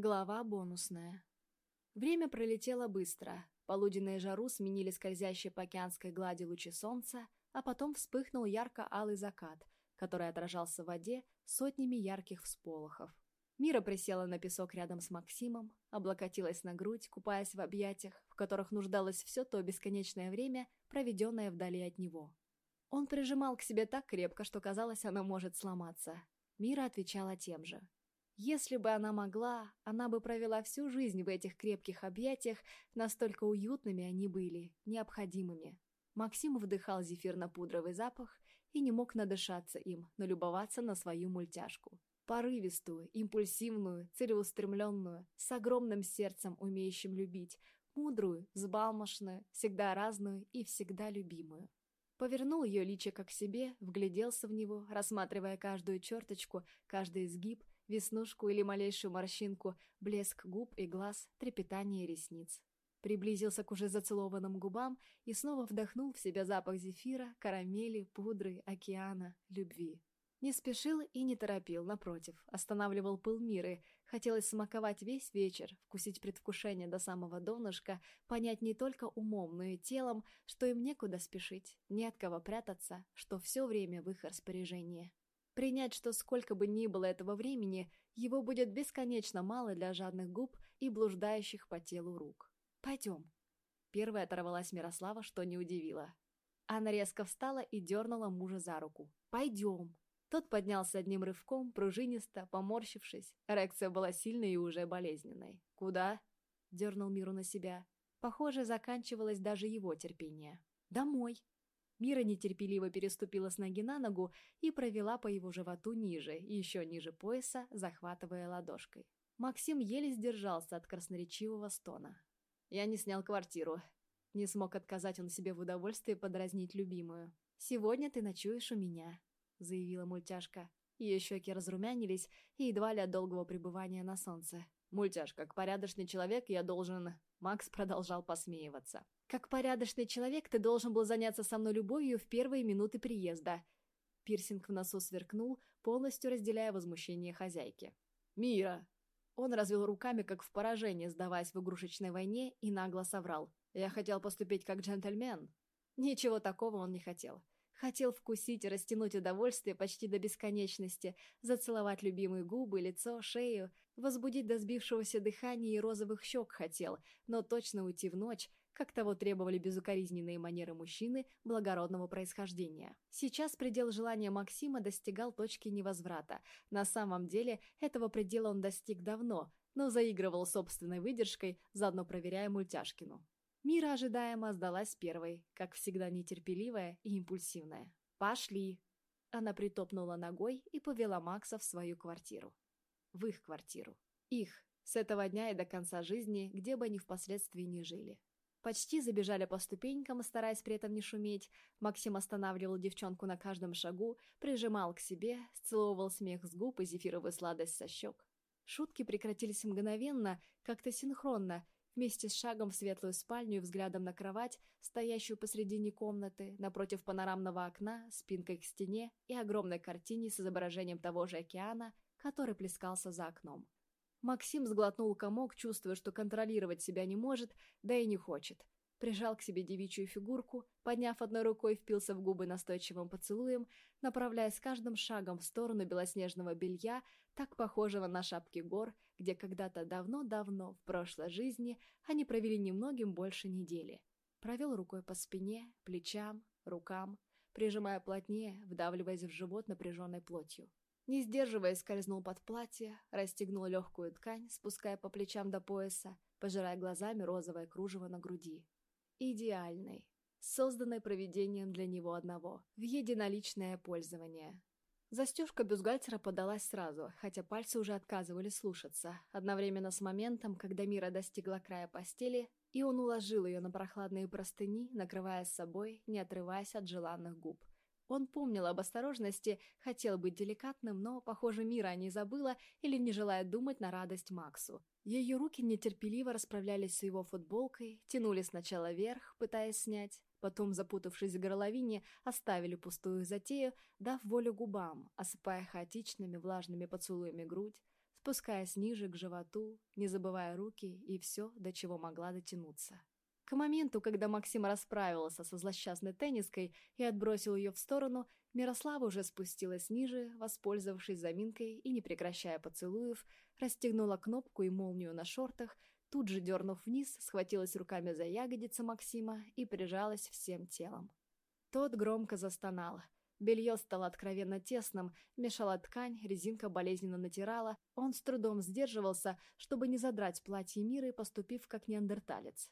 Глава бонусная. Время пролетело быстро. Полуденные жару сменили скользящие по океанской глади лучи солнца, а потом вспыхнул ярко-алый закат, который отражался в воде сотнями ярких всполохов. Мира присела на песок рядом с Максимом, облокотилась на грудь, купаясь в объятиях, в которых нуждалось все то бесконечное время, проведенное вдали от него. Он прижимал к себе так крепко, что казалось, оно может сломаться. Мира отвечала тем же. Если бы она могла, она бы провела всю жизнь в этих крепких объятиях, настолько уютными они были, необходимыми. Максим вдыхал зефирно-пудровый запах и не мог надышаться им, налюбоваться на свою мультяшку. Порывистую, импульсивную, целеустремленную, с огромным сердцем, умеющим любить, мудрую, взбалмошную, всегда разную и всегда любимую. Повернул ее личико к себе, вгляделся в него, рассматривая каждую черточку, каждый изгиб, веснушку или малейшую морщинку, блеск губ и глаз, трепетание ресниц. Приблизился к уже зацелованным губам и снова вдохнул в себя запах зефира, карамели, пудры, океана, любви. Не спешил и не торопил, напротив, останавливал пыл миры. Хотелось смаковать весь вечер, вкусить предвкушение до самого донышка, понять не только умом, но и телом, что им некуда спешить, не от кого прятаться, что все время в их распоряжении. Принять, что сколько бы ни было этого времени, его будет бесконечно мало для жадных губ и блуждающих по телу рук. «Пойдем». Первая оторвалась Мирослава, что не удивило. Она резко встала и дернула мужа за руку. «Пойдем». Тот поднялся одним рывком, пружинисто, поморщившись. Эрекция была сильной и уже болезненной. «Куда?» — дернул Миру на себя. Похоже, заканчивалось даже его терпение. «Домой». Мира нетерпеливо переступила с ноги на ногу и провела по его животу ниже, еще ниже пояса, захватывая ладошкой. Максим еле сдержался от красноречивого стона. «Я не снял квартиру». Не смог отказать он себе в удовольствии подразнить любимую. «Сегодня ты ночуешь у меня», — заявила мультяшка. Ее щеки разрумянились и едва ли от долгого пребывания на солнце. «Мультяшка, как порядочный человек я должен...» Макс продолжал посмеиваться. Как порядочный человек, ты должен был заняться со мной любовью в первые минуты приезда». Пирсинг в носу сверкнул, полностью разделяя возмущение хозяйки. «Мира!» Он развел руками, как в поражении, сдаваясь в игрушечной войне, и нагло соврал. «Я хотел поступить как джентльмен». Ничего такого он не хотел. Хотел вкусить и растянуть удовольствие почти до бесконечности, зацеловать любимые губы, лицо, шею, возбудить до сбившегося дыхания и розовых щек хотел, но точно уйти в ночь, как того требовали безукоризненные манеры мужчины благородного происхождения. Сейчас предел желания Максима достигал точки невозврата. На самом деле, этого предела он достиг давно, но заигрывал собственной выдержкой, заодно проверяя мультяшкину. Мира ожидаемо сдалась первой, как всегда нетерпеливая и импульсивная. «Пошли!» Она притопнула ногой и повела Макса в свою квартиру. В их квартиру. Их, с этого дня и до конца жизни, где бы они впоследствии не жили. Почти забежали по ступенькам, стараясь при этом не шуметь. Максим останавливал девчонку на каждом шагу, прижимал к себе, сцеловывал смех с губ и зефировую сладость со щек. Шутки прекратились мгновенно, как-то синхронно, вместе с шагом в светлую спальню и взглядом на кровать, стоящую посредине комнаты, напротив панорамного окна, спинкой к стене и огромной картине с изображением того же океана, который плескался за окном. Максим сглотнул комок, чувствуя, что контролировать себя не может, да и не хочет. Прижал к себе девичью фигурку, подняв одной рукой, впился в губы настойчивым поцелуем, направляясь каждым шагом в сторону белоснежного белья, так похожего на шапки гор, где когда-то давно-давно, в прошлой жизни, они провели немногим больше недели. Провел рукой по спине, плечам, рукам, прижимая плотнее, вдавливаясь в живот напряженной плотью. Не сдерживаясь, скользнул под платье, расстегнул легкую ткань, спуская по плечам до пояса, пожирая глазами розовое кружево на груди. Идеальный, созданный проведением для него одного, в единоличное пользование. Застежка бюстгальтера подалась сразу, хотя пальцы уже отказывали слушаться, одновременно с моментом, когда Мира достигла края постели, и он уложил ее на прохладные простыни, накрывая собой, не отрываясь от желанных губ – он помнил об осторожности, хотел быть деликатным, но, похоже, Мира не забыла или не желает думать на радость Максу. Ее руки нетерпеливо расправлялись с его футболкой, тянули сначала вверх, пытаясь снять, потом, запутавшись в горловине, оставили пустую затею, дав волю губам, осыпая хаотичными влажными поцелуями грудь, спускаясь ниже к животу, не забывая руки и все, до чего могла дотянуться. К моменту, когда Максим расправился со злосчастной тенниской и отбросил ее в сторону, Мирослава уже спустилась ниже, воспользовавшись заминкой и, не прекращая поцелуев, расстегнула кнопку и молнию на шортах, тут же дернув вниз, схватилась руками за ягодицы Максима и прижалась всем телом. Тот громко застонал. Белье стало откровенно тесным, мешала ткань, резинка болезненно натирала. Он с трудом сдерживался, чтобы не задрать платье Миры, поступив как неандерталец.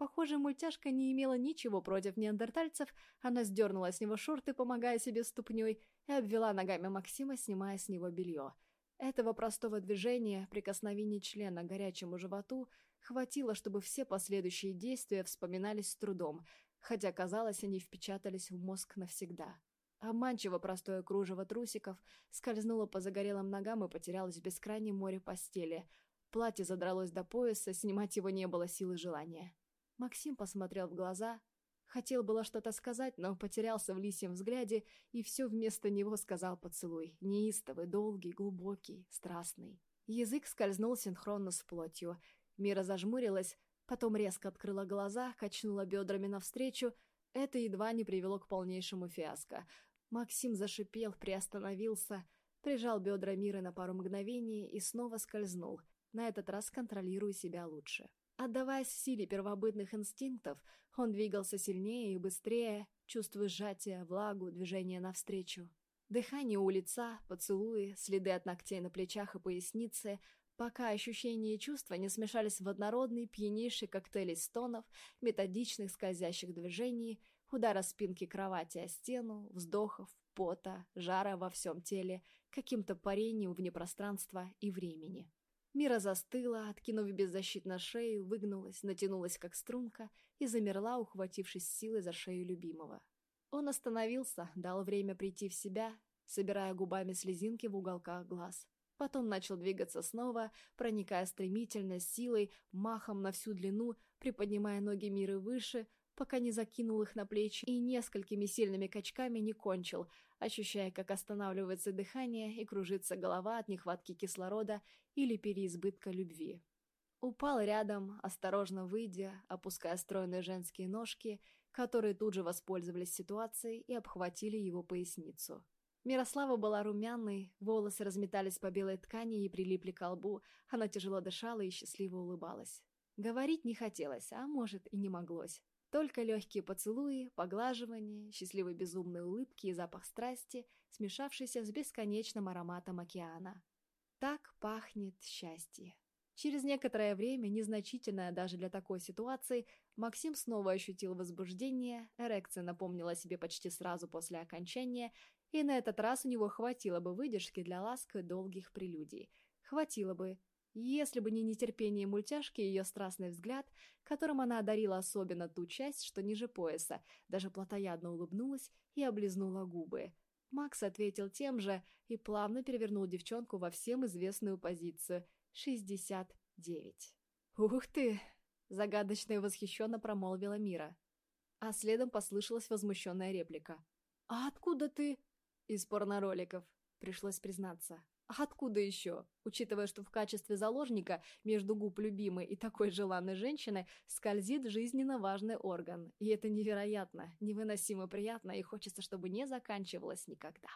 Похоже, мультяшка не имела ничего против неандертальцев, она сдернула с него шорты, помогая себе ступней, и обвела ногами Максима, снимая с него белье. Этого простого движения, прикосновения члена к горячему животу, хватило, чтобы все последующие действия вспоминались с трудом, хотя, казалось, они впечатались в мозг навсегда. Обманчиво простое кружево трусиков скользнуло по загорелым ногам и потерялось в бескрайнем море постели. Платье задралось до пояса, снимать его не было силы желания. Максим посмотрел в глаза. Хотел было что-то сказать, но потерялся в лисьем взгляде, и все вместо него сказал поцелуй. Неистовый, долгий, глубокий, страстный. Язык скользнул синхронно с плотью. Мира зажмурилась, потом резко открыла глаза, качнула бедрами навстречу. Это едва не привело к полнейшему фиаско. Максим зашипел, приостановился, прижал бедра Миры на пару мгновений и снова скользнул, на этот раз контролируя себя лучше. Отдаваясь силе первобытных инстинктов, он двигался сильнее и быстрее, чувствуя сжатие, влагу, движение навстречу. Дыхание у лица, поцелуи, следы от ногтей на плечах и пояснице, пока ощущения и чувства не смешались в однородный, пьянейший коктейль из стонов, методичных скользящих движений, удара спинки кровати о стену, вздохов, пота, жара во всем теле, каким-то парением вне пространства и времени. Мира застыла, откинув беззащитно шею, выгнулась, натянулась как струнка и замерла, ухватившись силой за шею любимого. Он остановился, дал время прийти в себя, собирая губами слезинки в уголках глаз. Потом начал двигаться снова, проникая стремительно, силой, махом на всю длину, приподнимая ноги Миры выше, пока не закинул их на плечи и несколькими сильными качками не кончил, ощущая, как останавливается дыхание и кружится голова от нехватки кислорода или переизбытка любви. Упал рядом, осторожно выйдя, опуская стройные женские ножки, которые тут же воспользовались ситуацией и обхватили его поясницу. Мирослава была румяной, волосы разметались по белой ткани и прилипли к лбу, она тяжело дышала и счастливо улыбалась. Говорить не хотелось, а может и не моглось. Только легкие поцелуи, поглаживания, счастливые безумные улыбки и запах страсти, смешавшийся с бесконечным ароматом океана. Так пахнет счастье. Через некоторое время, незначительное даже для такой ситуации, Максим снова ощутил возбуждение, эрекция напомнила себе почти сразу после окончания, и на этот раз у него хватило бы выдержки для ласк и долгих прелюдий. Хватило бы, если бы не нетерпение мультяшки и ее страстный взгляд, которым она одарила особенно ту часть, что ниже пояса, даже плотоядно улыбнулась и облизнула губы. Макс ответил тем же и плавно перевернул девчонку во всем известную позицию — 69. «Ух ты!» — загадочно и восхищенно промолвила Мира. А следом послышалась возмущенная реплика. «А откуда ты?» «Из порнороликов», — пришлось признаться. А откуда еще? Учитывая, что в качестве заложника между губ любимой и такой желанной женщины скользит жизненно важный орган. И это невероятно, невыносимо приятно, и хочется, чтобы не заканчивалось никогда.